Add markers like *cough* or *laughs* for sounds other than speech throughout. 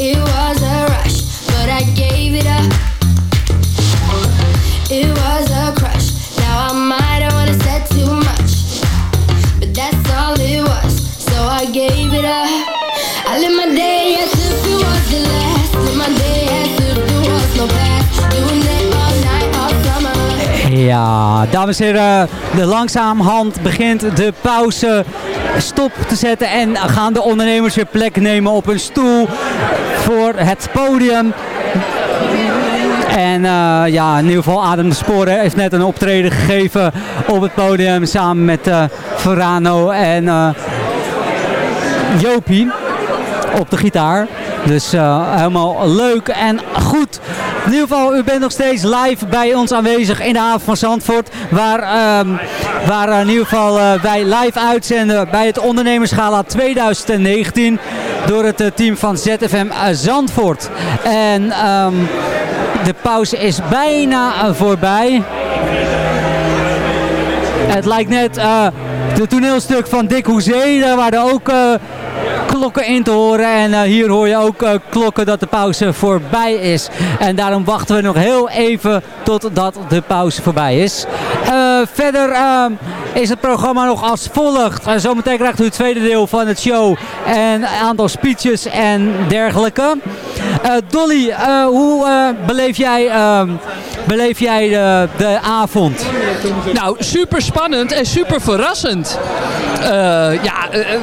It was dames en heren, de langzaamhand begint de pauze stop te zetten en gaan de ondernemers weer plek nemen op hun stoel voor het podium. En eh, ja, in ieder geval Adem de Sporen heeft net een optreden gegeven op het podium samen met eh Verano en eh, Jopie op de gitaar. Dus eh, helemaal leuk en goed. In ieder geval, u bent nog steeds live bij ons aanwezig in de haven van Zandvoort. Waar, ehm, waar in ieder geval eh, wij live uitzenden bij het Ondernemerschala 2019. Door het eh, team van ZFM Zandvoort. En ehm, de pauze is bijna voorbij. Het lijkt net het toneelstuk van Dick Hoezee. Daar waren ook klokken in te horen. En eh, hier hoor je ook eh, klokken dat de pauze voorbij is. En daarom wachten we nog heel even totdat de pauze voorbij is. Eh, verder is het programma nog als volgt. Zometeen krijgt u het tweede deel van het show. En een aantal speeches en dergelijke. Dolly, hoe beleef jij, eh, beleef jij de, de avond? Nou, super spannend en super verrassend. Eh, ja, eh, eh,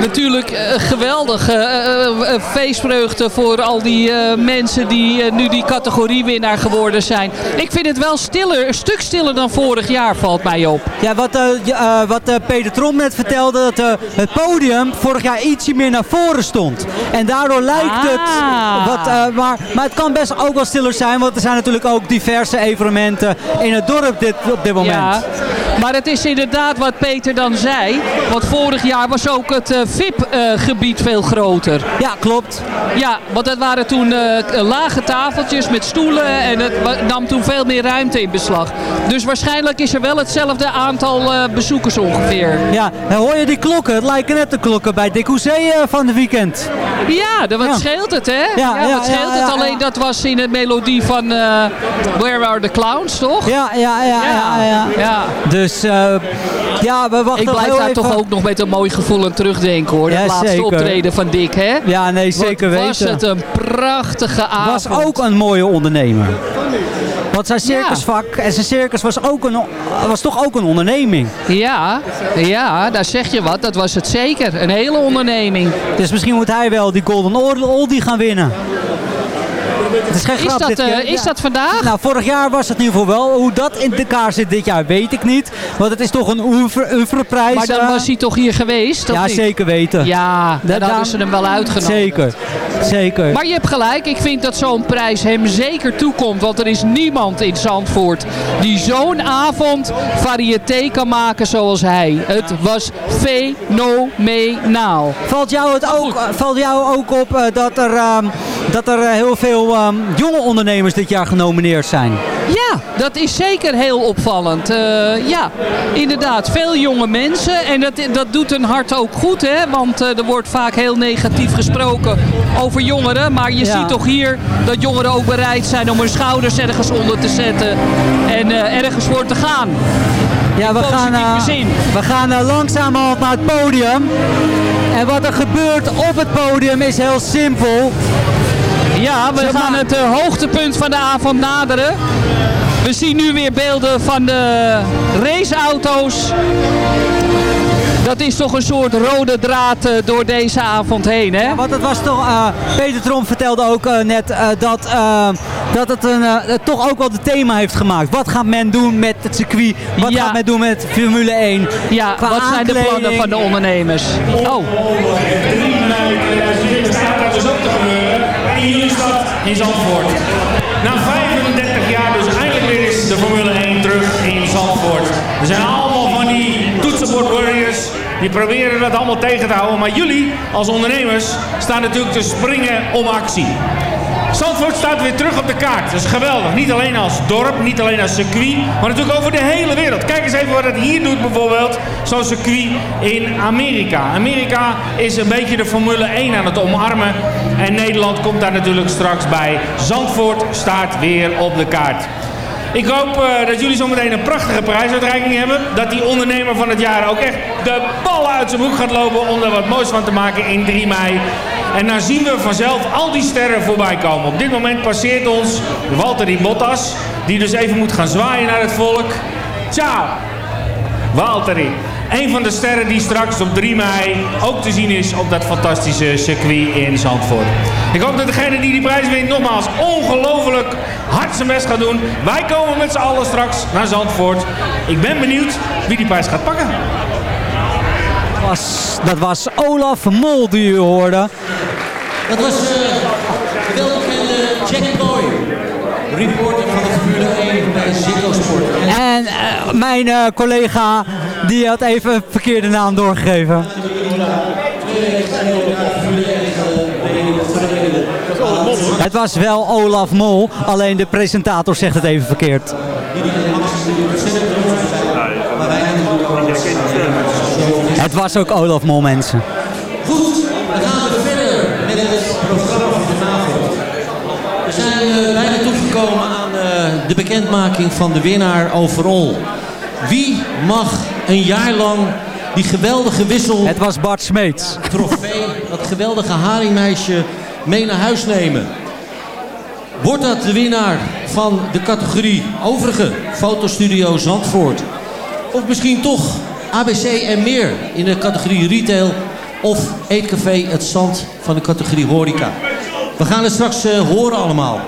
natuurlijk eh, geweldig. eh, feestvreugde voor al die mensen die nu die categoriewinnaar geworden zijn. Ik vind het wel stiller, een stuk stiller dan vorig jaar, valt mij op. Ja, wat, wat Peter Trom net vertelde, dat het podium vorig jaar ietsje meer naar voren stond. En daardoor lijkt het Ah. wat, maar, maar het kan best ook wel stiller zijn, want er zijn natuurlijk ook diverse evenementen in het dorp dit, op dit moment. Ja, maar het is inderdaad wat Peter dan zei. Want vorig jaar was ook het VIP-gebied veel groter. Ja, klopt. Ja, want het waren toen eh, lage tafeltjes met stoelen en het nam toen veel meer ruimte in beslag. Dus waarschijnlijk is er wel hetzelfde aantal eh, bezoekers ongeveer. Ja, hoor je die klokken? Het lijken net de klokken bij Dick Hoezee eh, van de weekend. Ja, de- wat Ja. scheelt het, hè? Ja, ja, wat scheelt het? Alleen dat was in het melodie van eh, Where Are the Clowns, toch? Ja, ja, ja, ja. ja, ja. Dus eh, ja, we wachten Ik blijf daar even. toch ook nog met een mooi gevoel aan terugdenken, hoor. Ja, Het laatste zeker. optreden van Dick, hè? Ja, nee, zeker Wat was weten. het een prachtige avond. was ook een mooie ondernemer. Want zijn circusvak en zijn circus was, ook een, was toch ook een onderneming. Ja, ja, daar zeg je wat. Dat was het zeker. Een hele onderneming. Dus misschien moet hij wel die Golden Old- Oldie gaan winnen. Het is geen Is dat, dit eh, keer. is dat vandaag? Nou, vorig jaar was het in ieder geval wel. Hoe dat in elkaar zit dit jaar weet ik niet. Want het is toch een oeuvreprijs. Maar dan eh. was hij toch hier geweest? Ja, niet? zeker weten. Ja, dan Da- hadden ze hem wel uitgenodigd. Zeker, zeker. Maar je hebt gelijk, ik vind dat zo'n prijs hem zeker toekomt. Want er is niemand in Zandvoort die zo'n avond variété kan maken zoals hij. Het was fenomenaal. Valt jou, het ook, valt jou ook op eh, dat er, ehm, dat er heel veel ehm, jonge ondernemers dit jaar genomineerd zijn? Ja, dat is zeker heel opvallend. Eh, ja, inderdaad. Veel jonge mensen. En dat, dat doet een hart ook goed, hè? Want eh, er wordt vaak heel negatief gesproken over jongeren. Maar je Ja. ziet toch hier dat jongeren ook bereid zijn om hun schouders ergens onder te zetten. En eh, ergens voor te gaan. Ja, we gaan, we gaan eh, langzamerhand naar het podium. En wat er gebeurt op het podium is heel simpel. Ja, we gaan het eh, hoogtepunt van de avond naderen. We zien nu weer beelden van de raceauto's. Dat is toch een soort rode draad eh, door deze avond heen, hè? Want het was toch, eh, Peter Tromp vertelde ook net dat, dat het een, het toch ook wel de thema heeft gemaakt. Wat gaat men doen met het circuit? Wat Ja. gaat men doen met Formule 1? Ja, Qua wat zijn de plannen van de ondernemers? Oh, in Zandvoort. Na 35 jaar dus eindelijk weer is de Formule 1 terug in Zandvoort. Er zijn allemaal van die toetsenbord warriors. Die proberen dat allemaal tegen te houden. Maar jullie als ondernemers staan natuurlijk te springen om actie. Zandvoort staat weer terug op de kaart. Dat is geweldig. Niet alleen als dorp, niet alleen als circuit, maar natuurlijk over de hele wereld. Kijk eens even wat het hier doet bijvoorbeeld, zo'n circuit in Amerika. Amerika is een beetje de Formule 1 aan het omarmen. En Nederland komt daar natuurlijk straks bij. Zandvoort staat weer op de kaart. Ik hoop uh, dat jullie zometeen een prachtige prijsuitreiking hebben. Dat die ondernemer van het jaar ook echt de ballen uit zijn hoek gaat lopen om er wat moois van te maken in 3 mei. En dan zien we vanzelf al die sterren voorbij komen. Op dit moment passeert ons Walter Bottas. Die dus even moet gaan zwaaien naar het volk. Ciao! Walteri. Een van de sterren die straks op 3 mei ook te zien is op dat fantastische circuit in Zandvoort. Ik hoop dat degene die die prijs wint nogmaals ongelooflijk hard zijn best gaat doen. Wij komen met z'n allen straks naar Zandvoort. Ik ben benieuwd wie die prijs gaat pakken. Dat was, dat was Olaf Mol die u hoorde. Dat was uh, de welbekende Jack Boy. Reporter van de Formule 1 bij Ziggo Sport. En uh, mijn uh, collega die had even een verkeerde naam doorgegeven. Het was wel Olaf Mol, alleen de presentator zegt het even verkeerd. Het was ook Olaf Mol, mensen. Goed, we gaan verder met het programma van vanavond. We zijn uh, bijna toegekomen aan uh, de bekendmaking van de winnaar overal. Wie mag een jaar lang die geweldige wissel... Het was Bart Smeets. Trofee, dat geweldige haringmeisje mee naar huis nemen. Wordt dat de winnaar van de categorie overige fotostudio Zandvoort? Of misschien toch ABC en meer in de categorie retail of eetcafé Het Zand van de categorie horeca? We gaan het straks uh, horen allemaal.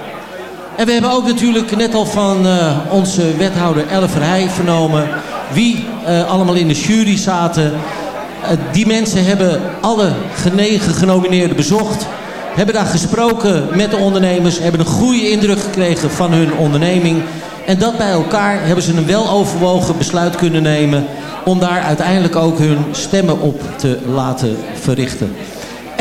En we hebben ook natuurlijk net al van uh, onze wethouder Elle Verheij vernomen wie uh, allemaal in de jury zaten. Uh, die mensen hebben alle genegen genomineerden bezocht. Hebben daar gesproken met de ondernemers. Hebben een goede indruk gekregen van hun onderneming. En dat bij elkaar hebben ze een weloverwogen besluit kunnen nemen. Om daar uiteindelijk ook hun stemmen op te laten verrichten.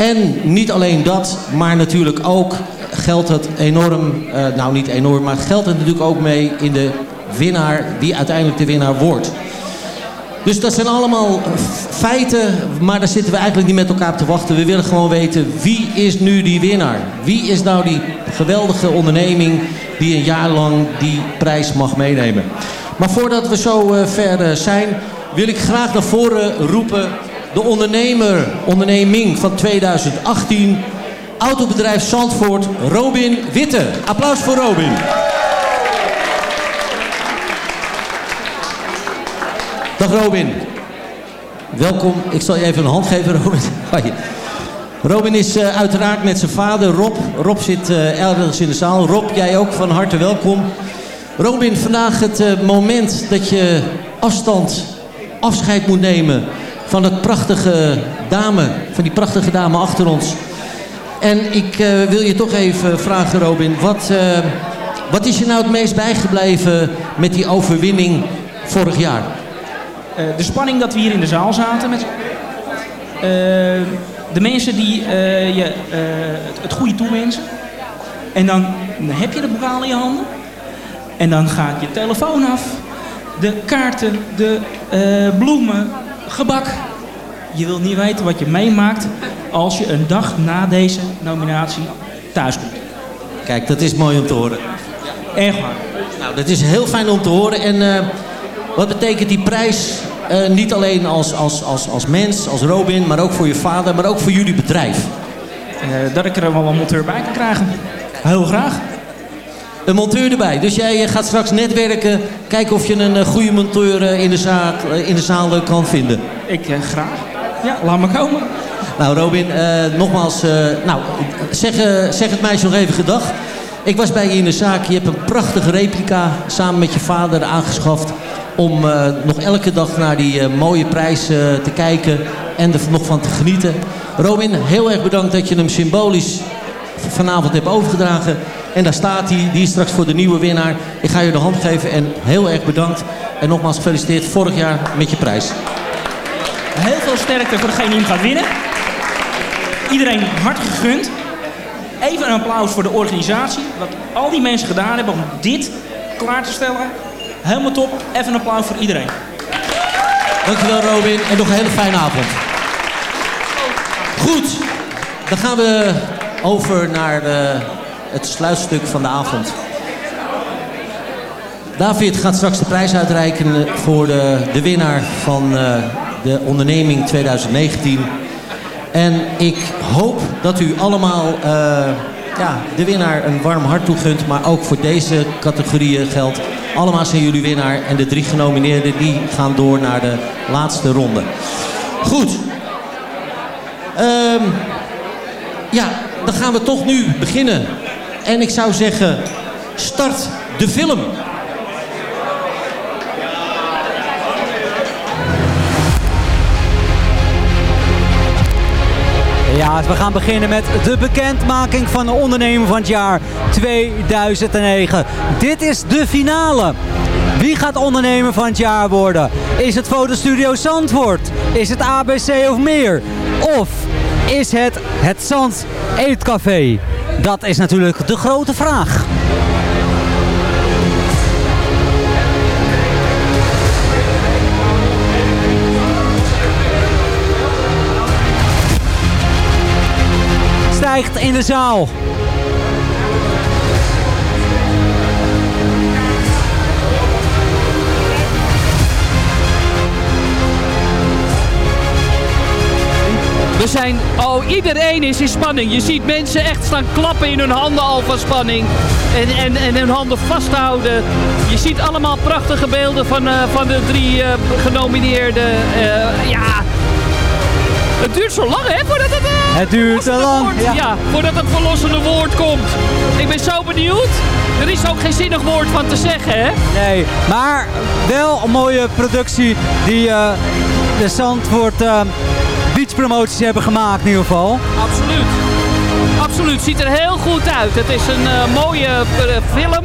En niet alleen dat, maar natuurlijk ook geldt het enorm, uh, nou niet enorm, maar geldt het natuurlijk ook mee in de winnaar, wie uiteindelijk de winnaar wordt. Dus dat zijn allemaal feiten, maar daar zitten we eigenlijk niet met elkaar op te wachten. We willen gewoon weten, wie is nu die winnaar? Wie is nou die geweldige onderneming die een jaar lang die prijs mag meenemen? Maar voordat we zo uh, ver zijn, wil ik graag naar voren roepen... de ondernemer, onderneming van 2018... Autobedrijf Zandvoort, Robin Witte. Applaus voor Robin. Dag Robin. Welkom. Ik zal je even een hand geven, Robin. *laughs* Robin is uh, uiteraard met zijn vader Rob. Rob zit uh, ergens in de zaal. Rob, jij ook van harte welkom. Robin, vandaag het uh, moment dat je afstand, afscheid moet nemen van het prachtige dame, van die prachtige dame achter ons. En ik uh, wil je toch even vragen, Robin. Wat, uh, wat is je nou het meest bijgebleven met die overwinning vorig jaar? Uh, de spanning dat we hier in de zaal zaten. Met, de mensen die je het, het goede toewensen. En dan, dan heb je de bokaal in je handen. En dan gaat je telefoon af. De kaarten, de bloemen, gebak. Je wilt niet weten wat je meemaakt als je een dag na deze nominatie thuis komt. Kijk, dat is mooi om te horen. Echt waar. Nou, dat is heel fijn om te horen. En uh, wat betekent die prijs uh, niet alleen als, als, als, als mens, als Robin, maar ook voor je vader, maar ook voor jullie bedrijf? Uh, dat ik er wel een monteur bij kan krijgen. Heel graag. Een monteur erbij. Dus jij gaat straks netwerken, kijken of je een goede monteur in de, zaal, in de zaal kan vinden. Ik graag. Ja, laat me komen. Nou Robin, uh, nogmaals, uh, nou, zeg, zeg het meisje nog even gedag. Ik was bij je in de zaak. Je hebt een prachtige replica samen met je vader aangeschaft. Om nog elke dag naar die mooie prijs te kijken en er nog van te genieten. Robin, heel erg bedankt dat je hem symbolisch vanavond hebt overgedragen. En daar staat hij, die is straks voor de nieuwe winnaar. Ik ga je de hand geven en heel erg bedankt. En nogmaals gefeliciteerd vorig jaar met je prijs. Heel veel sterkte voor degene die hem gaat winnen. Iedereen hard gegund. even een applaus voor de organisatie. Wat al die mensen gedaan hebben om dit klaar te stellen. Helemaal top. Even een applaus voor iedereen. Dankjewel Robin en nog een hele fijne avond. Goed, dan gaan we over naar de, het sluitstuk van de avond. David gaat straks de prijs uitreiken voor de, de winnaar van eh, de onderneming 2019. En ik hoop dat u allemaal eh, ja, de winnaar een warm hart toegunt. Maar ook voor deze categorieën geldt. Allemaal zijn jullie winnaar. En de drie genomineerden die gaan door naar de laatste ronde. Goed. Ehm, ja, dan gaan we toch nu beginnen. En ik zou zeggen, start de film. Ja, we gaan beginnen met de bekendmaking van de ondernemer van het jaar 2009. Dit is de finale. Wie gaat ondernemer van het jaar worden? Is het Fotostudio Zandvoort? Is het ABC of meer? Of is het het Zand Eetcafé? Dat is natuurlijk de grote vraag. Stijgt in de zaal. We zijn, oh, iedereen is in spanning. Je ziet mensen echt staan klappen in hun handen al van spanning. En, en, en hun handen vasthouden. Je ziet allemaal prachtige beelden van, eh, van de drie eh, genomineerden. Eh, ja, het duurt zo lang, hè, voordat het... Het duurt te verlossende lang, woord- ja. voordat het verlossende woord komt. Ik ben zo benieuwd. Er is ook geen zinnig woord van te zeggen, hè? Nee, maar wel een mooie productie die eh, de Zandvoort eh beachpromoties hebben gemaakt in ieder geval. Absoluut. Absoluut. Ziet er heel goed uit. Het is een eh, mooie eh, film.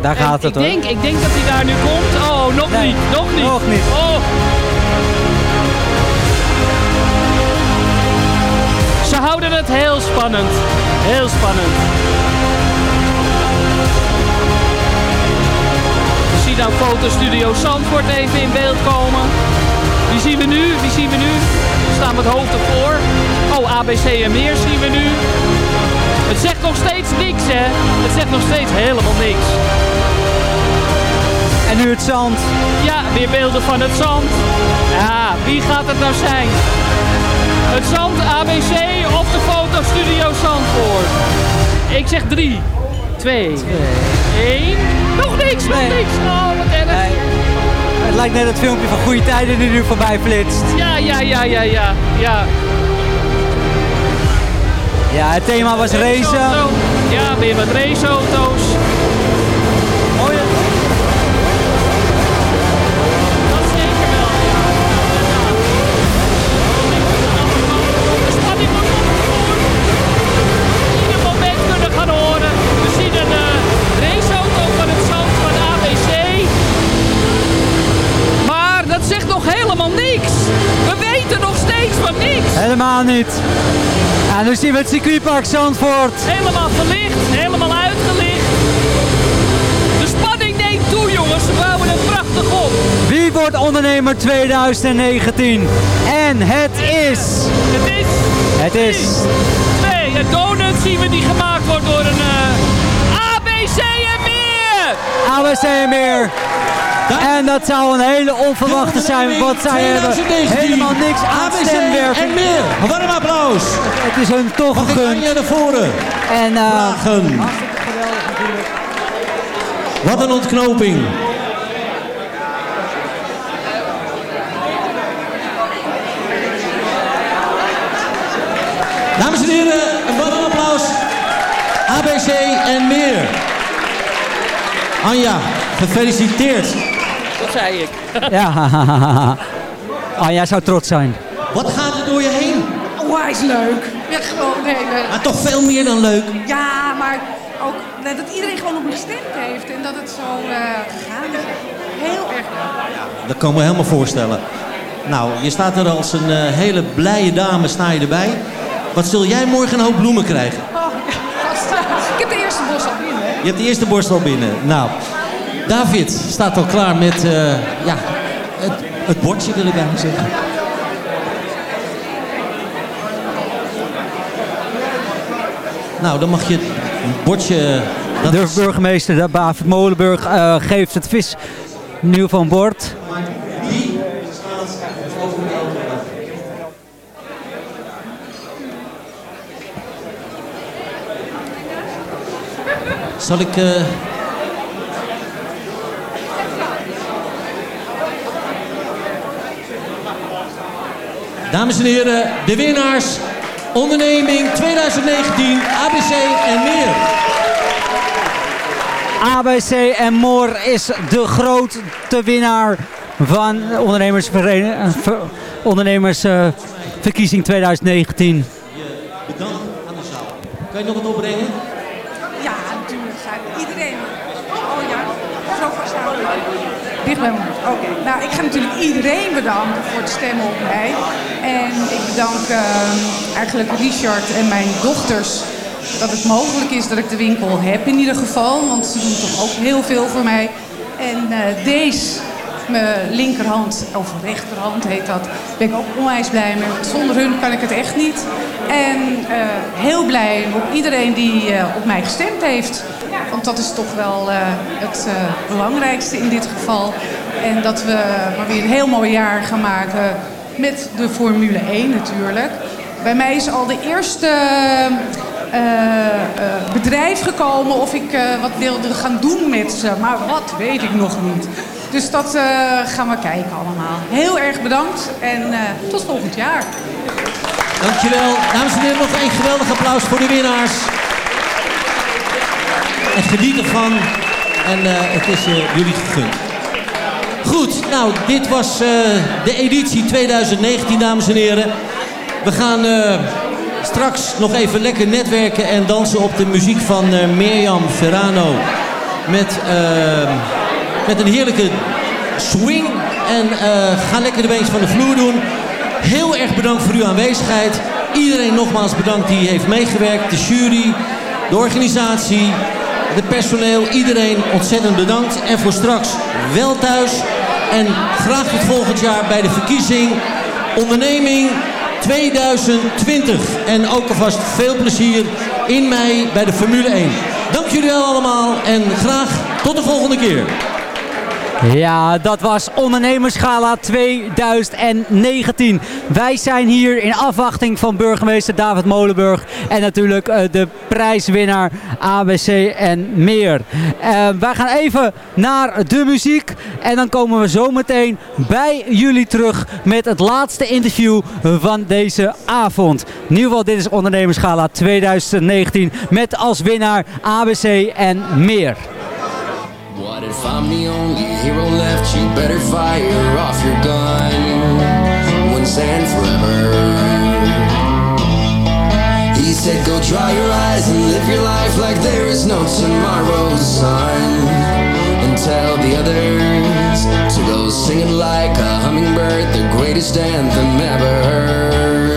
Daar En gaat het ik hoor. denk, ik denk dat hij daar nu komt. Oh, nog Nee, niet. Nog niet. nog niet. Oh. Ze houden het heel spannend. Heel spannend. We zien nou fotostudio Zandvoort even in beeld komen. Wie zien we nu? Wie zien we nu? We staan met hoofd ervoor. Oh, ABC en meer zien we nu. Het zegt nog steeds niks, hè? Het zegt nog steeds helemaal niks. En nu het zand. Ja, weer beelden van het zand. Ja, wie gaat het nou zijn? Het zand ABC of de fotostudio Zandvoort? Ik zeg 3, 2, 1. Nog niks, nog niks. Oh, wat erg. Het lijkt net het filmpje van Goede Tijden die nu voorbij flitst. Ja, ja, ja, ja, ja. ja. Ja, het thema was racen. Ja, weer wat raceauto's. Helemaal niet. En nu zien we het circuitpark Zandvoort. Helemaal verlicht, helemaal uitgelicht. De spanning neemt toe, jongens. We bouwen het prachtig op. Wie wordt ondernemer 2019? En het is... Het is Het is... twee. Donut zien we die gemaakt wordt door een eh, ABC en meer. ABC en meer. En dat zou een hele onverwachte zijn, want zij hebben 2019. helemaal niks aan ABC stemwerving. en meer. Een warm applaus. Het is hun toch ik gegund. Anja naar voren En vragen? Wat een ontknoping. Dames en heren, een warm applaus. ABC en meer. Anja, gefeliciteerd. Dat zei ik. ja, *laughs* ah, jij zou trots zijn. Wat gaat er door je heen? Oh, hij is leuk. Ja, gewoon, nee, nee. Maar toch veel meer dan leuk. Ja, maar ook nee, dat iedereen gewoon op me gestemd heeft en dat het zo eh gegaan is. Heel erg leuk. Dat kan ik me helemaal voorstellen. Nou, je staat er als een eh, hele blije dame, sta je erbij. Wat zul jij morgen een hoop bloemen krijgen? Oh, ja, Ik heb de eerste borst al binnen. Je hebt de eerste borst al binnen. Nou, David staat al klaar met eh, ja, het, het bordje, wil ik eigenlijk zeggen. Nou, dan mag je het bordje... dat De burgemeester, de Bavert Molenburg, eh, geeft het vis nieuw van bord. Zal ik... eh, Dames en heren, de winnaars onderneming 2019 ABC en meer. ABC en Moor is de grote winnaar van ondernemersvereniging, eh, ver- ondernemersverkiezing 2019. Bedankt aan de zaal. Kan je nog wat opbrengen? Ja, natuurlijk. Iedereen. Oh ja, zo vasthouden. Dicht bij me. Oké. Nou, ik ga natuurlijk iedereen bedanken voor het stemmen op mij. En ik bedank ehm, eigenlijk Richard en mijn dochters dat het mogelijk is dat ik de winkel heb in ieder geval. Want ze doen toch ook heel veel voor mij. En eh, deze, mijn linkerhand, of rechterhand heet dat, ben ik ook onwijs blij mee. Want zonder hun kan ik het echt niet. En eh, heel blij op iedereen die eh, op mij gestemd heeft. Want dat is toch wel het belangrijkste in dit geval. En dat we maar weer een heel mooi jaar gaan maken met de Formule 1 natuurlijk. Bij mij is al de eerste eh, eh, bedrijf gekomen of ik eh, wat wilde gaan doen met ze. Maar wat weet ik nog niet. Dus dat gaan we kijken allemaal. Heel erg bedankt en tot volgend jaar. Dankjewel. Dames en heren, nog een geweldig applaus voor de winnaars. En geniet ervan. En het is jullie gegund. Goed, nou, dit was eh, de editie 2019, dames en heren. We gaan eh, straks nog even lekker netwerken en dansen op de muziek van eh, Mirjam Ferrano. Met, met een heerlijke swing. En eh, ga lekker de beentjes van de vloer doen. Heel erg bedankt voor uw aanwezigheid. Iedereen nogmaals bedankt die heeft meegewerkt. De jury, de organisatie, de personeel. Iedereen ontzettend bedankt. En voor straks wel thuis. En graag tot volgend jaar bij de verkiezing onderneming 2020. En ook alvast veel plezier in mei bij de Formule 1. Dank jullie wel allemaal en graag tot de volgende keer. Ja, dat was Ondernemerschala 2019. Wij zijn hier in afwachting van burgemeester David Molenburg. En natuurlijk eh, de prijswinnaar ABC en meer. Eh, wij gaan even naar de muziek. En dan komen we zo meteen bij jullie terug met het laatste interview van deze avond. In ieder geval, dit is Ondernemerschala 2019 met als winnaar ABC en meer. What if I'm the only hero left? You better fire off your gun once and forever. He said, Go dry your eyes and live your life like there is no tomorrow, son. And tell the others to go singing like a hummingbird, the greatest anthem ever heard.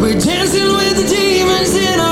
We're dancing with the demons in our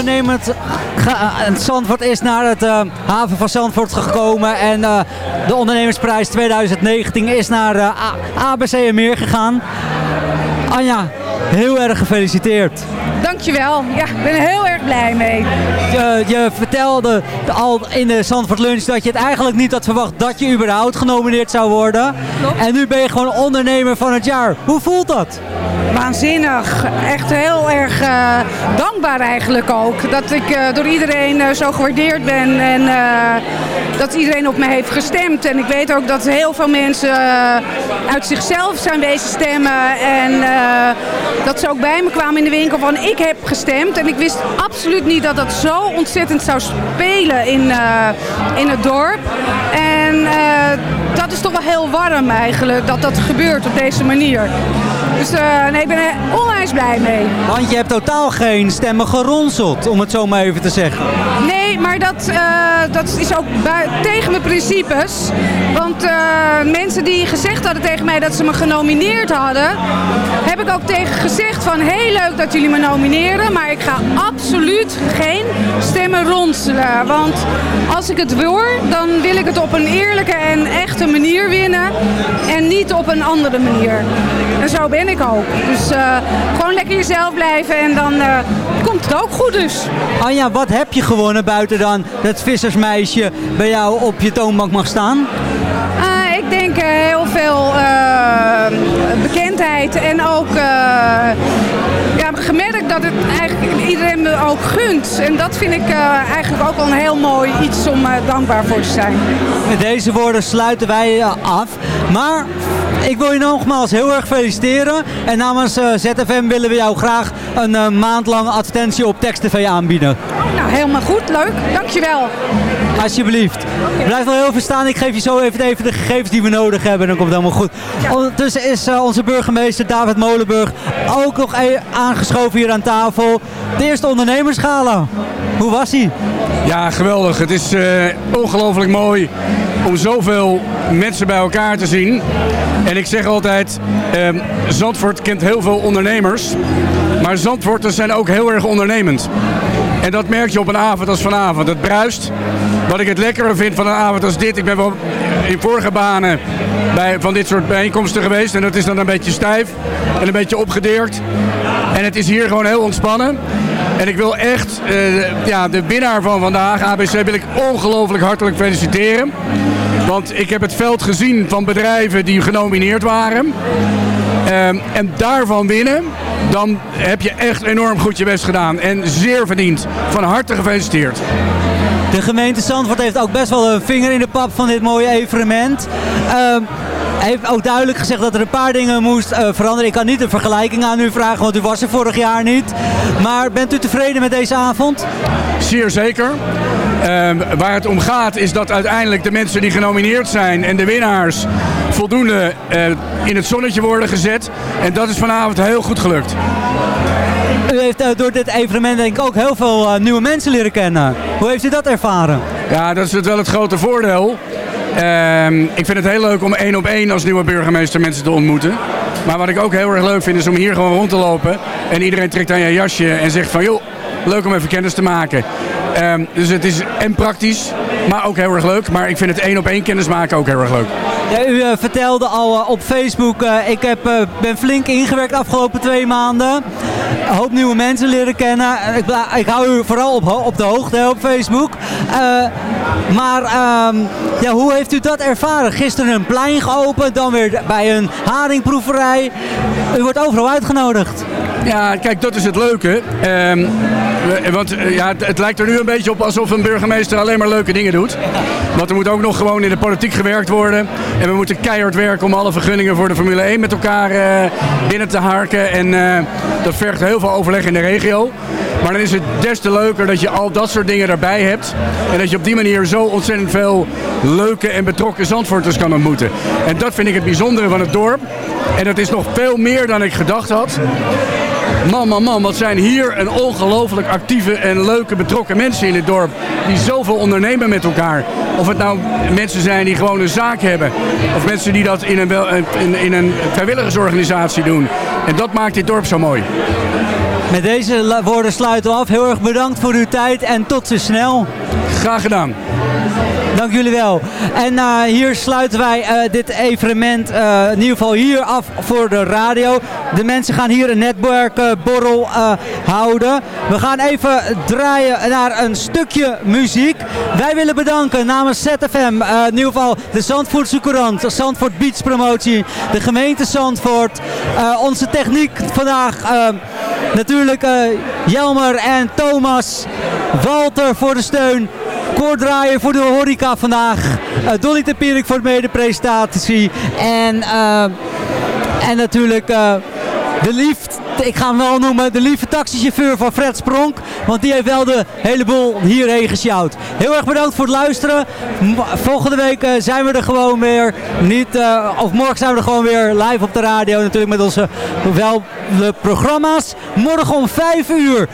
ondernemend eh, Zandvoort is naar het eh, haven van Zandvoort gekomen. En eh, de ondernemersprijs 2019 is naar ABC en meer gegaan. Anja, heel erg gefeliciteerd. Dankjewel. Ja, ik ben er heel erg blij mee. Je, je, vertelde al in de Zandvoort Lunch dat je het eigenlijk niet had verwacht dat je überhaupt genomineerd zou worden. En nu ben je gewoon ondernemer van het jaar. Hoe voelt dat? waanzinnig. Echt heel erg eh, dankbaar eigenlijk ook. Dat ik eh, door iedereen eh, zo gewaardeerd ben en dat iedereen op me heeft gestemd. En ik weet ook dat heel veel mensen uit zichzelf zijn wezen stemmen. En dat ze ook bij me kwamen in de winkel van ik heb gestemd. En ik wist absoluut niet dat dat zo ontzettend zou spelen in, in het dorp. En dat is toch wel heel warm eigenlijk dat dat gebeurt op deze manier. Dus nee, ik ben er onwijs blij mee. Want je hebt totaal geen stemmen geronseld, om het zo maar even te zeggen. Nee, maar dat, uh, dat is ook tegen mijn principes. Want uh, mensen die gezegd hadden tegen mij dat ze me genomineerd hadden, heb ik ook tegen gezegd van heel leuk dat jullie me nomineren, maar ik ga absoluut geen stemmen ronselen. Want als ik het wil, dan wil ik het op een eerlijke en echte manier winnen en niet op een andere manier. En zo ben ik ook. Dus uh, gewoon lekker jezelf blijven en dan komt het ook goed dus. Anja, wat heb je gewonnen buiten dan dat vissersmeisje bij jou op je toonbank mag staan? Uh, ik denk heel veel bekendheid en ook gemerkt dat het eigenlijk iedereen me ook gunt. En dat vind ik eigenlijk ook wel een heel mooi iets om dankbaar voor te zijn. Met deze woorden sluiten wij af. Maar ik wil je nogmaals heel erg feliciteren. En namens ZFM willen we jou graag een maand lang advertentie op Text TV aanbieden. Nou, helemaal goed. Leuk. Dankjewel. Alsjeblieft. Blijf wel heel even staan. Ik geef je zo even, even de gegevens die we nodig hebben. En dan komt het helemaal goed. Ja. Ondertussen is onze burgemeester David Molenburg ook nog e- aangeschoven hier aan tafel. De eerste ondernemerschala. Hoe was hij? Ja, geweldig. Het is ongelooflijk mooi om zoveel mensen bij elkaar te zien. En ik zeg altijd, eh, Zandvoort kent heel veel ondernemers. Maar Zandvoorters zijn ook heel erg ondernemend. En dat merk je op een avond als vanavond. Het bruist. Wat ik het lekkere vind van een avond als dit. Ik ben wel in vorige banen bij, van dit soort bijeenkomsten geweest. En dat is dan een beetje stijf en een beetje opgedeerd. En het is hier gewoon heel ontspannen. En ik wil echt uh, ja, de winnaar van vandaag, ABC, wil ik ongelooflijk hartelijk feliciteren. Want ik heb het veld gezien van bedrijven die genomineerd waren. Ehm, en daarvan winnen, dan heb je echt enorm goed je best gedaan. En zeer verdiend. Van harte gefeliciteerd. De gemeente Zandvoort heeft ook best wel een vinger in de pap van dit mooie evenement. Hij heeft ook duidelijk gezegd dat er een paar dingen moest uh, veranderen. Ik kan niet een vergelijking aan u vragen, want u was er vorig jaar niet. Maar bent u tevreden met deze avond? Zeer zeker. Uh, waar het om gaat is dat uiteindelijk de mensen die genomineerd zijn en de winnaars voldoende uh, in het zonnetje worden gezet. En dat is vanavond heel goed gelukt. U heeft uh, door dit evenement denk ik ook heel veel uh, nieuwe mensen leren kennen. Hoe heeft u dat ervaren? Ja, dat is wel het grote voordeel. Uh, ik vind het heel leuk om één op één als nieuwe burgemeester mensen te ontmoeten. Maar wat ik ook heel erg leuk vind is om hier gewoon rond te lopen. En iedereen trekt aan je jasje en zegt van joh, leuk om even kennis te maken. Um, dus het is en praktisch, maar ook heel erg leuk. Maar ik vind het één op één kennis maken ook heel erg leuk. U uh, vertelde al uh, op Facebook, uh, ik heb, ben flink ingewerkt de afgelopen twee maanden. Een hoop nieuwe mensen leren kennen. Ik, ik hou u vooral op, op de hoogte op Facebook. maar um, ja, hoe heeft u dat ervaren? Gisteren een plein geopend, dan weer bij een haringproeverij. U wordt overal uitgenodigd. Ja, kijk, dat is het leuke. Um, want ja, het lijkt er nu een beetje op alsof een burgemeester alleen maar leuke dingen doet. Want er moet ook nog gewoon in de politiek gewerkt worden. En we moeten keihard werken om alle vergunningen voor de Formule 1 met elkaar uh, binnen te harken. En uh, dat vergt heel veel overleg in de regio. Maar dan is het des te leuker dat je al dat soort dingen erbij hebt. En dat je op die manier zo ontzettend veel leuke en betrokken Zandvoorters kan ontmoeten. En dat vind ik het bijzondere van het dorp. En dat is nog veel meer dan ik gedacht had. Man, man, man, wat zijn hier een ongelooflijk actieve en leuke betrokken mensen in het dorp. Die zoveel ondernemen met elkaar. Of het nou mensen zijn die gewoon een zaak hebben. Of mensen die dat in een, in, in een vrijwilligersorganisatie doen. En dat maakt dit dorp zo mooi. Met deze woorden sluiten we af. Heel erg bedankt voor uw tijd en tot zo snel. Graag gedaan. Dank jullie wel. En uh, hier sluiten wij uh, dit evenement uh, in ieder geval hier af voor de radio. De mensen gaan hier een netwerkborrel houden. We gaan even draaien naar een stukje muziek. Wij willen bedanken namens ZFM, in ieder geval de Zandvoortse Courant, Zandvoort Beach Promotie, de gemeente Zandvoort, onze techniek vandaag, natuurlijk Jelmer en Thomas, Walter voor de steun koordraaier voor de horeca vandaag. Uh, Dolly Tepirik voor de medepresentatie. En, eh, en natuurlijk eh, de liefde ik ga hem wel noemen, de lieve taxichauffeur van Fred Spronk. Want die heeft wel de hele boel hierheen gesjouwd. Heel erg bedankt voor het luisteren. Volgende week eh, zijn we er gewoon weer. Niet, eh, of morgen zijn we er gewoon weer live op de radio. Natuurlijk met onze wel de programma's. Morgen om 5 uur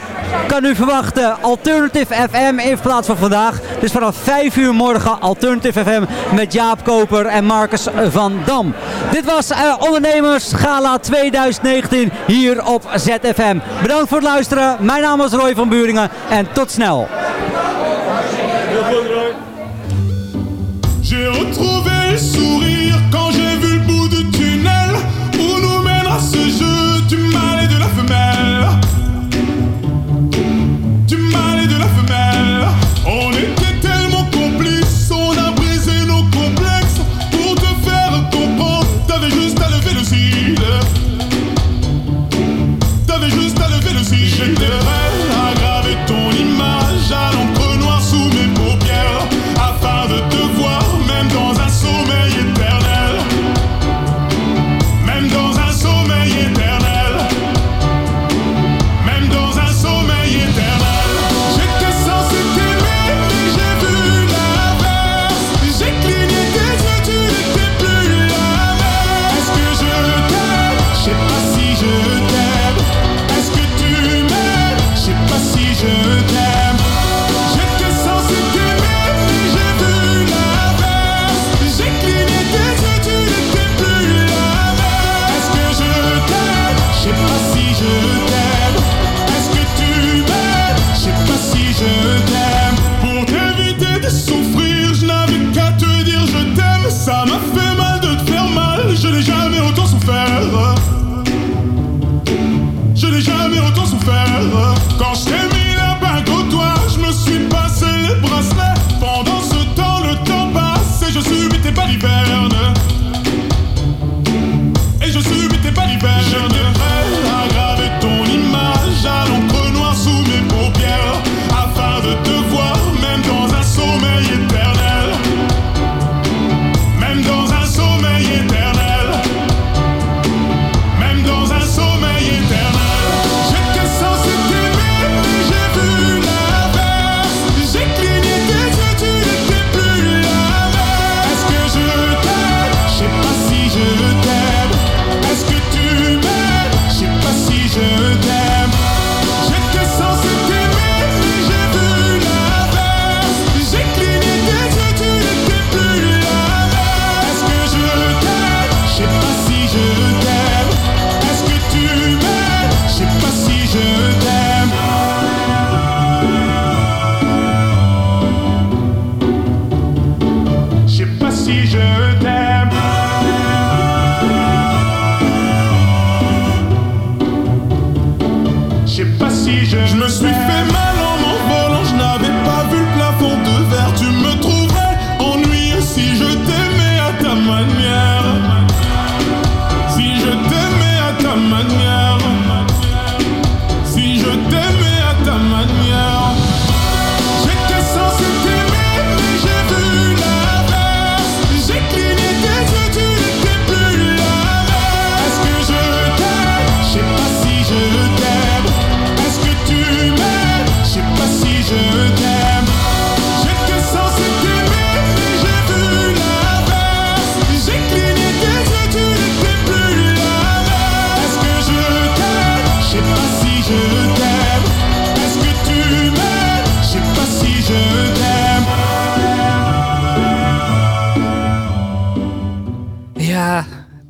kan u verwachten Alternative FM in plaats van vandaag. Dus vanaf 5 uur morgen Alternative FM met Jaap Koper en Marcus van Dam. Dit was eh, Ondernemers Gala 2019 hier op op ZFM. Bedankt voor het luisteren. Mijn naam is Roy van Buringen en tot snel.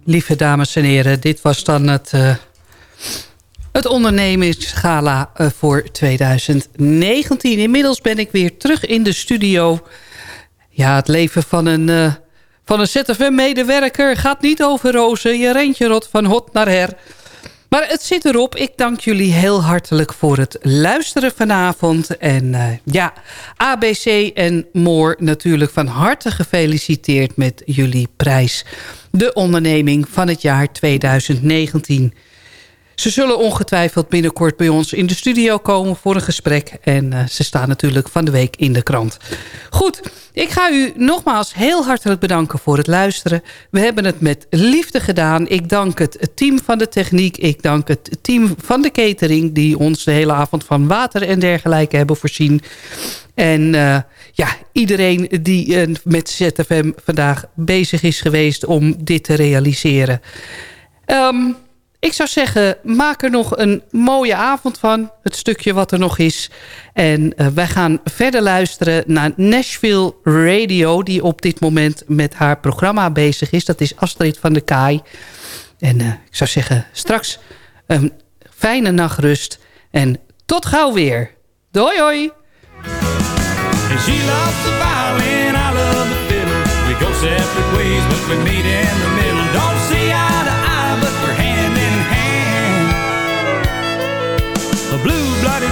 lieve dames en heren. Dit was dan het, uh, het ondernemingsgala eh, voor 2019. Inmiddels ben ik weer terug in de studio. Ja, het leven van een, uh, van een ZFM-medewerker gaat niet over rozen. Je rent je rot van hot naar her. Maar het zit erop. Ik dank jullie heel hartelijk voor het luisteren vanavond. En uh, ja, ABC en Moor natuurlijk van harte gefeliciteerd met jullie prijs de onderneming van het jaar 2019. Ze zullen ongetwijfeld binnenkort bij ons in de studio komen voor een gesprek. En uh, ze staan natuurlijk van de week in de krant. Goed, ik ga u nogmaals heel hartelijk bedanken voor het luisteren. We hebben het met liefde gedaan. Ik dank het team van de techniek. Ik dank het team van de catering... die ons de hele avond van water en dergelijke hebben voorzien. En uh, ja, iedereen die uh, met ZFM vandaag bezig is geweest om dit te realiseren. Um, ik zou zeggen, maak er nog een mooie avond van. Het stukje wat er nog is. En uh, wij gaan verder luisteren naar Nashville Radio... die op dit moment met haar programma bezig is. Dat is Astrid van der Kaai. En uh, ik zou zeggen, straks een fijne nachtrust. En tot gauw weer. Doei hoi! She loves the violin, I love the fiddle. We go meet in the.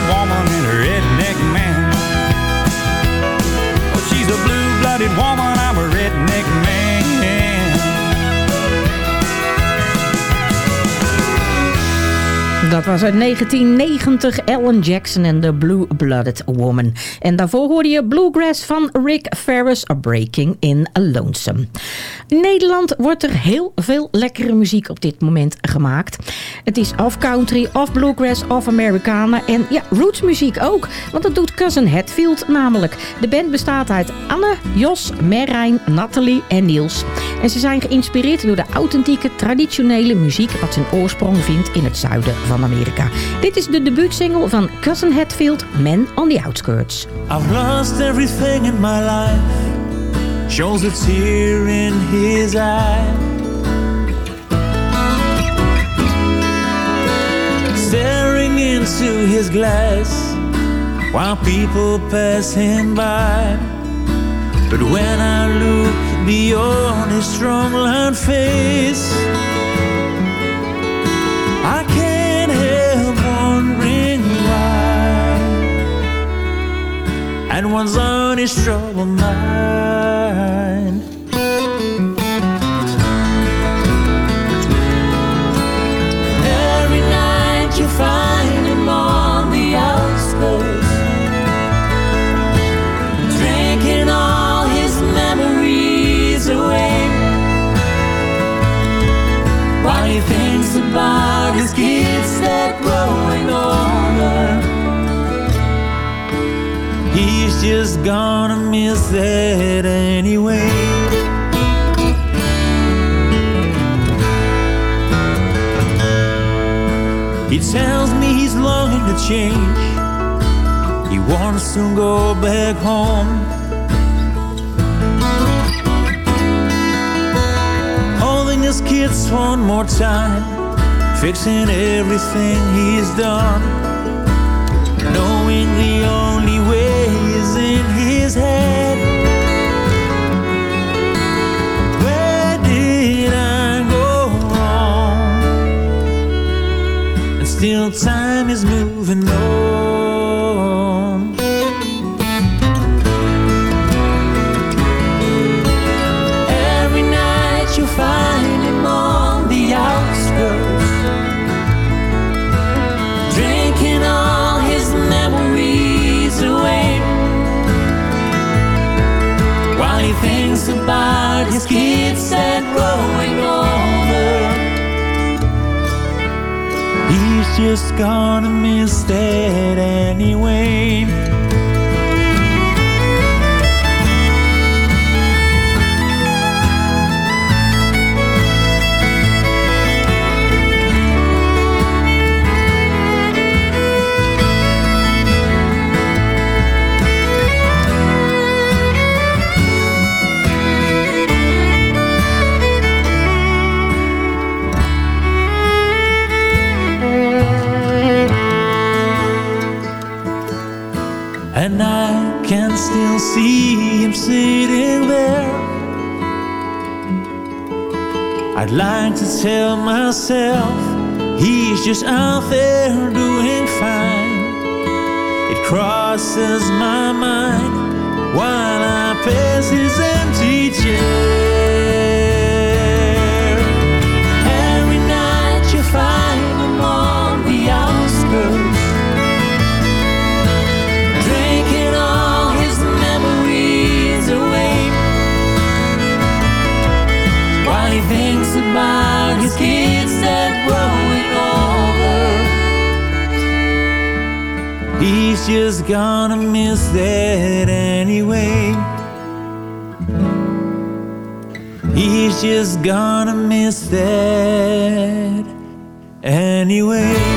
Woman and a redneck man. Well, she's a blue-blooded woman, I'm a redneck man. Dat was uit 1990 Ellen Jackson en The Blue-Blooded Woman. En daarvoor hoorde je Bluegrass van Rick Ferris, Breaking in a Lonesome. In Nederland wordt er heel veel lekkere muziek op dit moment gemaakt. Het is of country, of bluegrass, of Americana en ja, rootsmuziek ook. Want dat doet Cousin Hatfield namelijk. De band bestaat uit Anne, Jos, Merijn, Nathalie en Niels. En ze zijn geïnspireerd door de authentieke, traditionele muziek... wat zijn oorsprong vindt in het zuiden van Amerika. Dit is de debuutsingle van Cousin Hatfield, Men on the Outskirts. I've lost everything in my life Shows it's here in his eye Staring into his glass While people pass him by But when I look beyond his strong lined face I can't And one's on his troubled mind just gonna miss that anyway. He tells me he's longing to change. He wants to go back home. Holding his kids one more time Fixing everything he's done. Knowing the only his head Where did I go wrong? And still time is moving on skid sand rolling over. He's just gonna miss that anyway. See him sitting there. I'd like to tell myself He's just out there doing fine. It crosses my mind While I pass his empty chair He's just gonna miss that anyway. He's just gonna miss that anyway.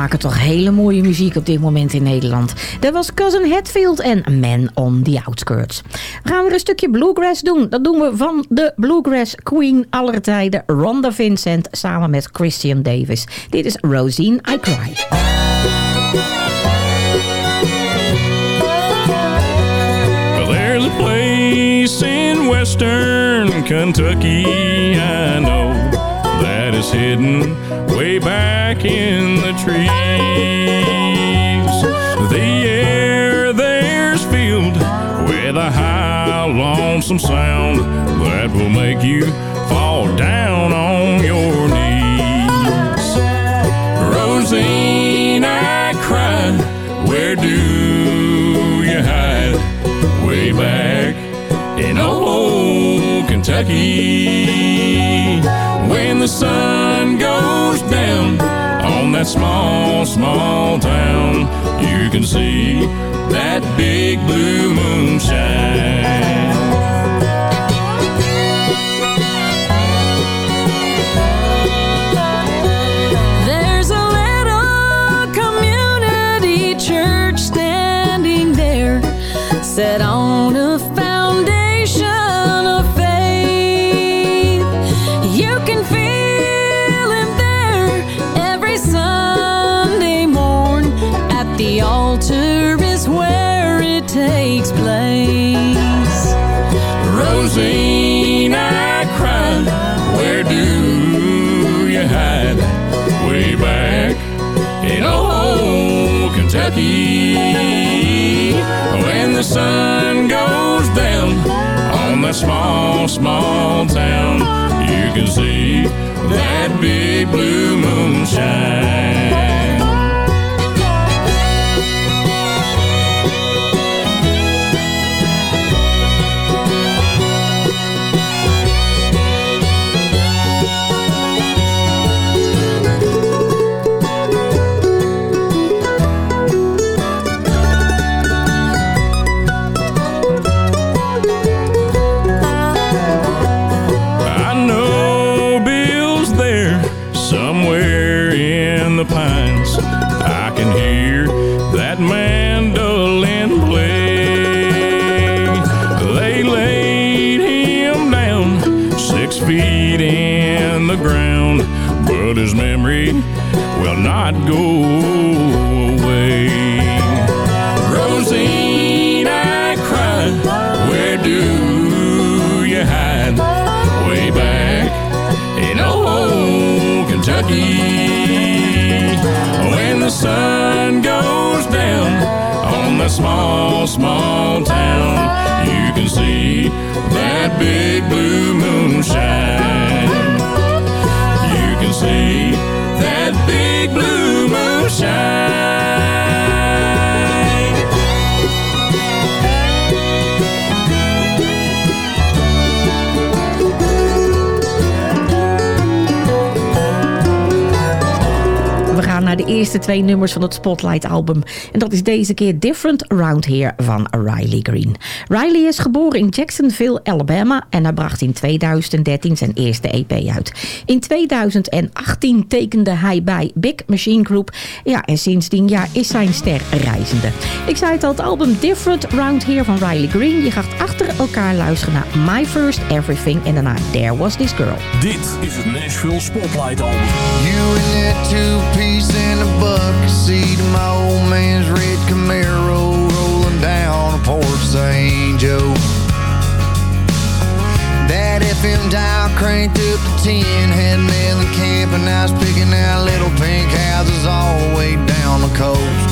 Maken toch hele mooie muziek op dit moment in Nederland. Dat was Cousin Hatfield en Man on the Outskirts. We gaan weer een stukje bluegrass doen. Dat doen we van de bluegrass queen aller tijden, Rhonda Vincent, samen met Christian Davis. Dit is Rosine I Cry. Western Kentucky that is hidden way back in the trees. The air there's filled with a high, lonesome sound that will make you fall down on your knees. Rosine, I cried, where do you hide? Way back in old Kentucky. The sun goes down on that small, small town, you can see that big blue moon shine. The sun goes down on that small, small town, you can see that big blue moon feet in the ground, but his memory will not go away. Rosine, I cried, where do you hide? Way back in old Kentucky. When the sun goes down on the small, small town, you can see that big blue moon ocean. Eerste twee nummers van het Spotlight album. En dat is deze keer Different Around Here van Riley Green. Riley is geboren in Jacksonville, Alabama. En hij bracht in 2013 zijn eerste EP uit. In 2018 tekende hij bij Big Machine Group. Ja, en sindsdien ja, is zijn ster reizende. Ik zei het al, het album Different Around Here van Riley Green. Je gaat achter elkaar luisteren naar My First Everything. En daarna There Was This Girl. Dit is het Nashville Spotlight Album. You in that two-piece a bucket seat of my old man's red Camaro rolling down a Port St. Joe. That FM dial cranked up to 10 Had Melon Camp and I was picking out little pink houses all the way down the coast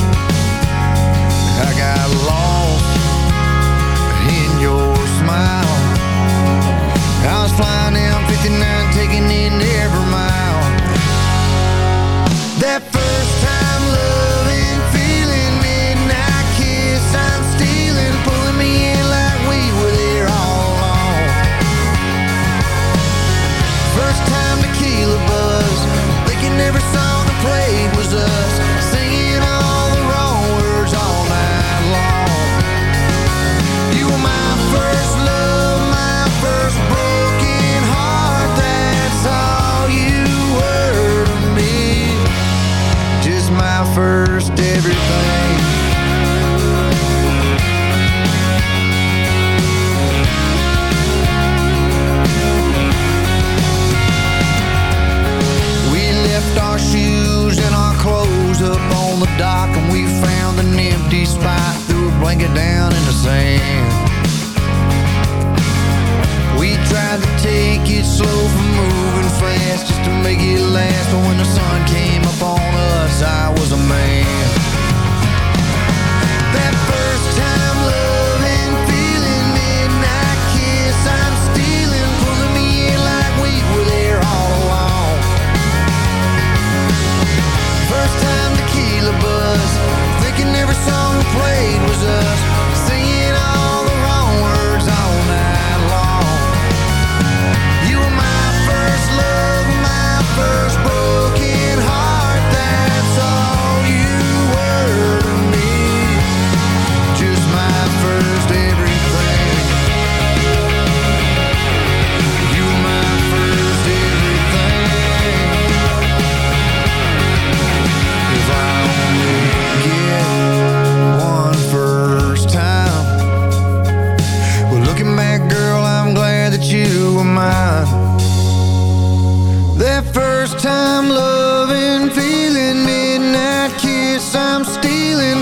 I got lost in your smile I was flying down 59 taking in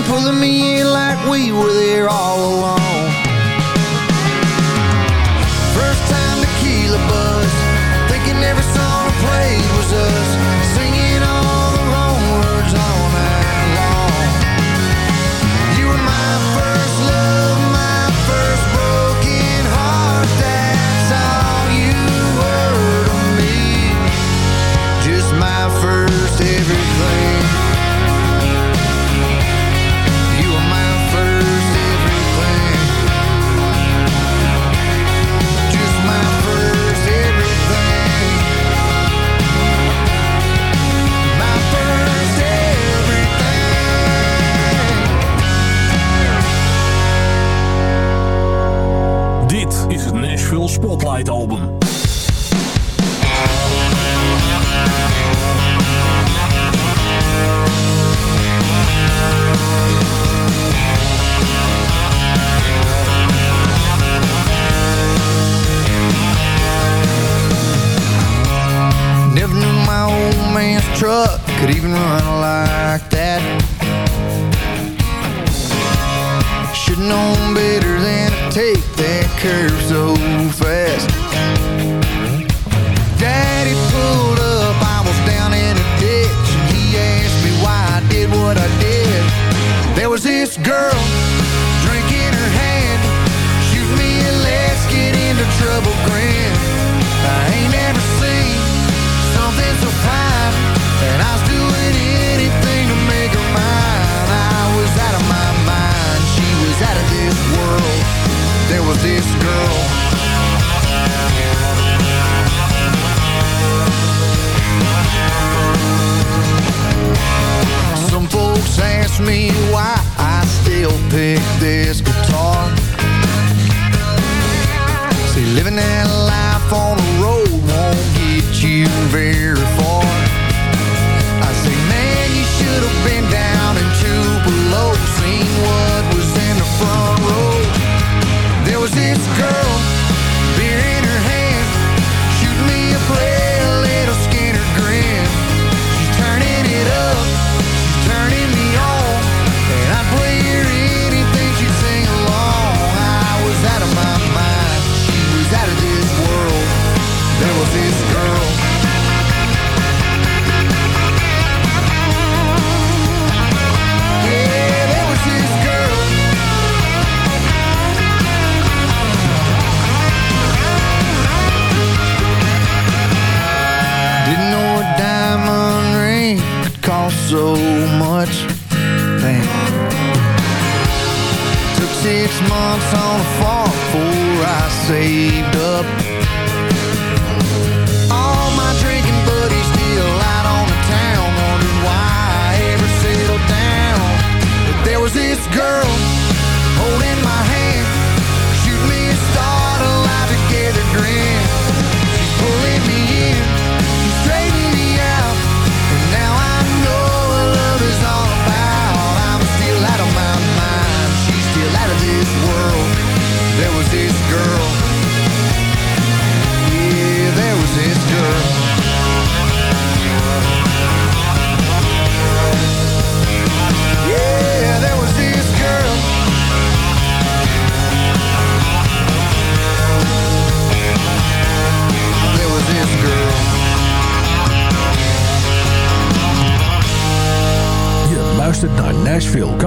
pulling me in like we were there all along. truck could even run like that. Should've known better than to take that curve so fast. Daddy pulled up, I was down in a ditch, and he asked me why I did what I did. There was this girl, drink in her hand, shoot me and let's get into trouble, grand.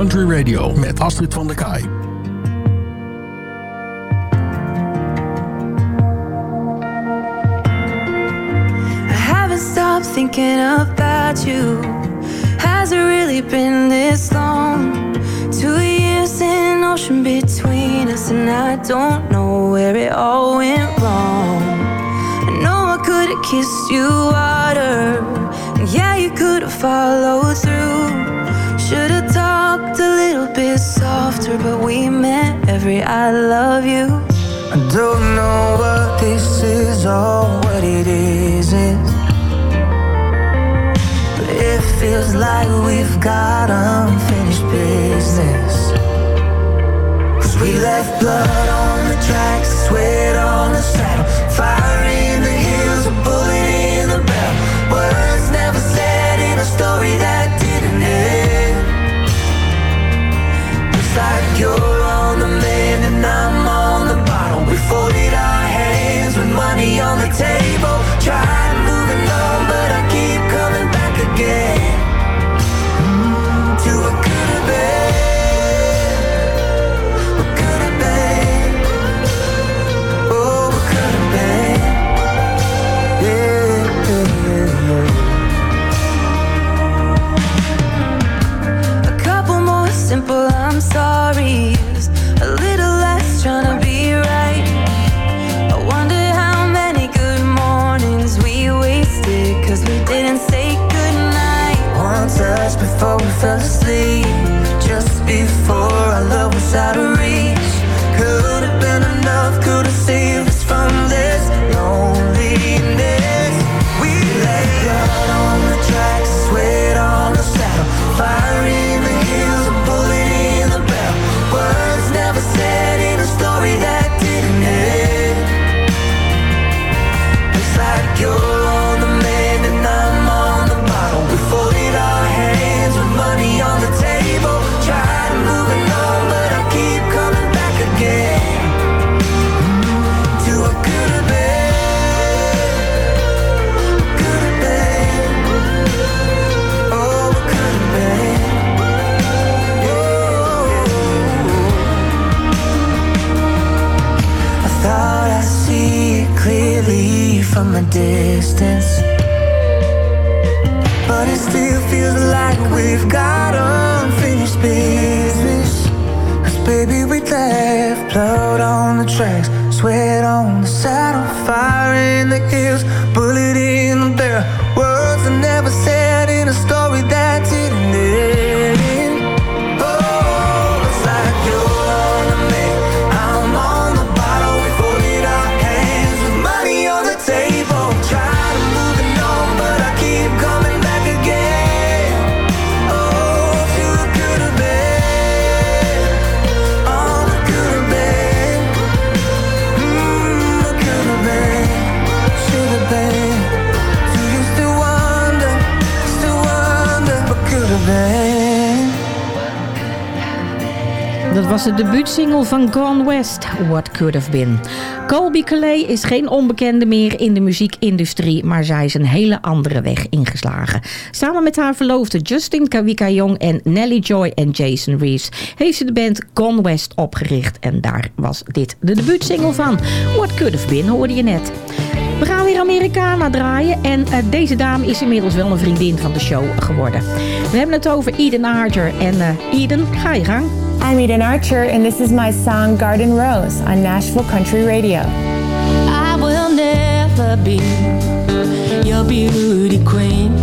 Country Radio met Astrid van der Kaai. I haven't stopped thinking about you. Has it really been this long? Two years in ocean between us, and I don't know where it all went wrong. I know I could have kissed you harder, yeah, you could have followed every I love you. I don't know what this is or what it isn't. But it feels like we've got unfinished business. Cause we left blood on the tracks, sweat on the saddle, I'm on the bottle. We folded our hands with money on the table. Our love fire in the hills, was de debuutsingle van Gone West, What Could Have Been. Colby Calais is geen onbekende meer in de muziekindustrie, maar zij is een hele andere weg ingeslagen. Samen met haar verloofde Justin Kawika Jong en Nelly Joy en Jason Reeves heeft ze de band Gone West opgericht. En daar was dit de debuutsingle van. What Could Have Been hoorde je net. We gaan weer Americana draaien en eh, deze dame is inmiddels wel een vriendin van de show geworden. We hebben het over Eden Archer en eh, Eden, ga je gang. I'm Eden Archer, and this is my song Garden Rose on Nashville Country Radio. Never be your beauty queen.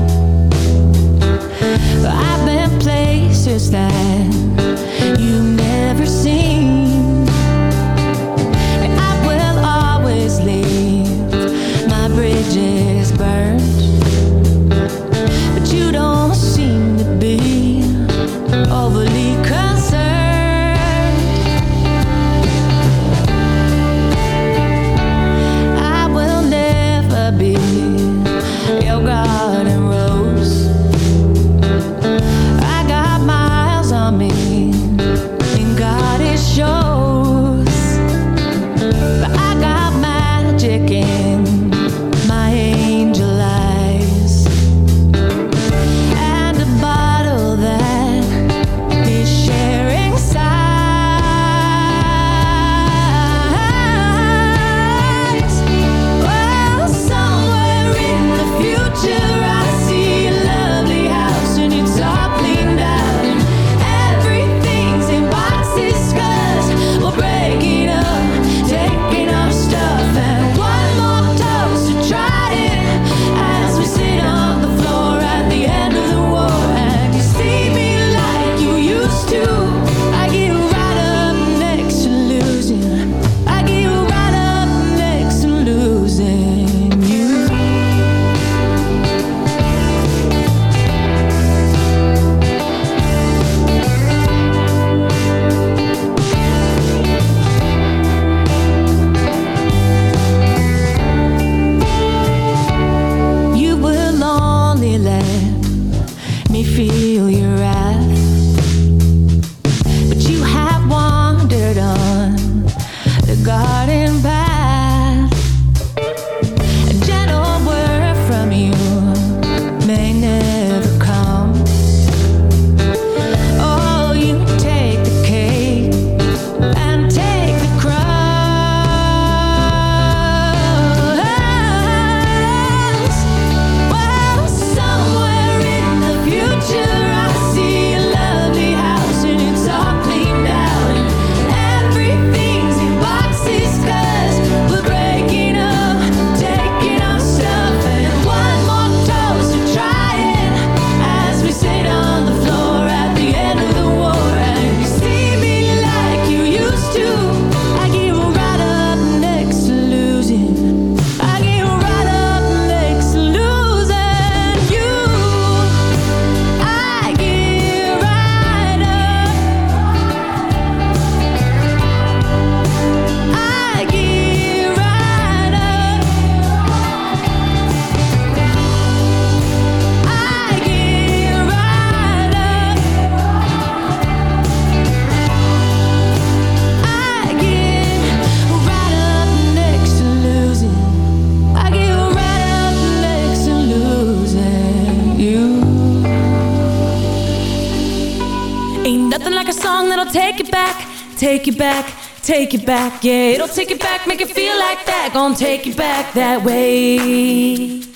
Take it back, take it back. Yeah, it'll take it back, make it feel like that. Gonna take it back that way. *laughs*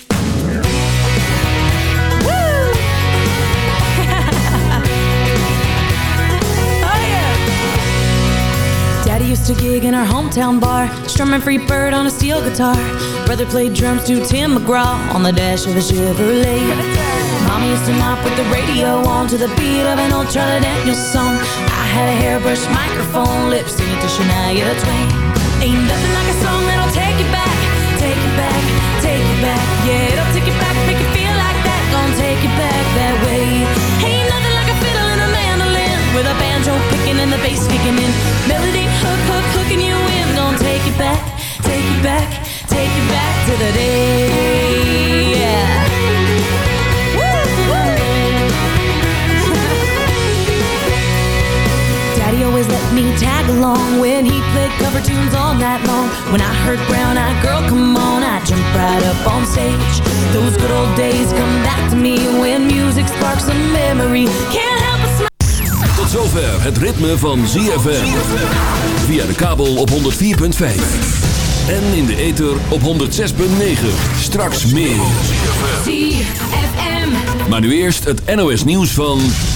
Oh, Daddy used to gig in our hometown bar, strumming free bird on a steel guitar. Brother played drums to Tim McGraw on the dash of a Chevrolet. Mama used to mop with the radio on to the beat of an old Charlie Daniels song. Had a hairbrush microphone, lip to Shania Twain. Ain't nothing like a song that'll take you back, take you back, take you back. Yeah, it'll take you back, make you feel like that. Gonna take you back that way. Ain't nothing like a fiddle and a mandolin with a banjo picking and the bass kicking in. Melody hook, hook, hooking you in. Gonna take you back, take you back, take you back to the day. Yeah. Tag along when he played cover tunes all night long. When I heard Brown Eyed Girl, come on, I jumped right up on stage. Those good old days come back to me when music sparks a memory. Can't help but smile. Tot zover het ritme van ZFM. Via de kabel op 104.5. En in de ether op 106.9. Straks meer. ZFM. Maar nu eerst het NOS nieuws van...